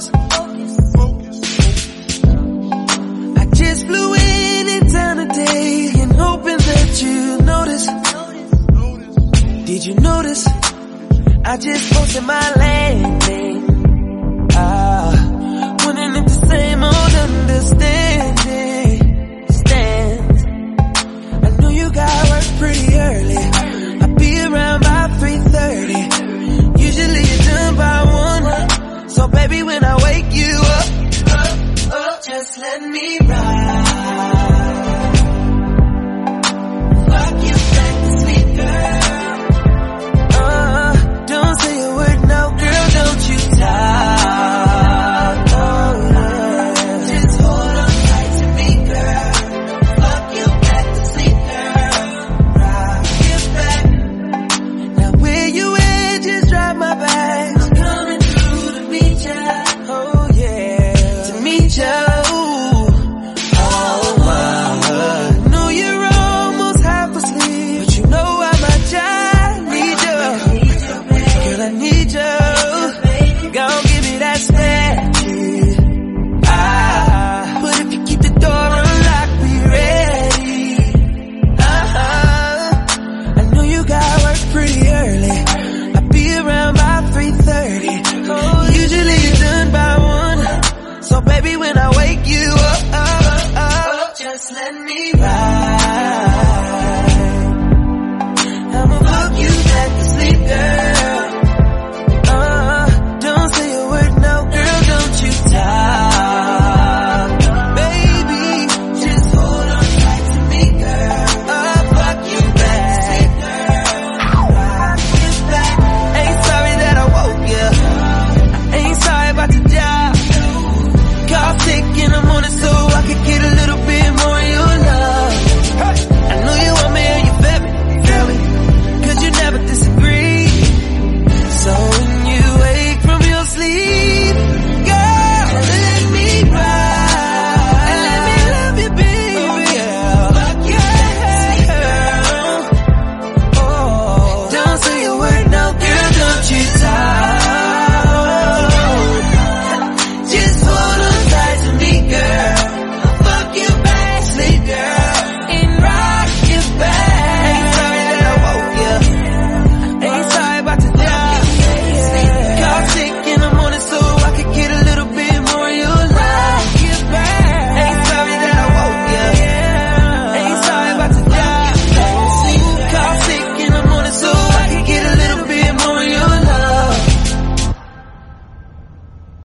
focus. I just flew in in town today and hoping that you notice. Did you notice? I just posted my landing. Baby, when I wake you up, up, up, just let me ride.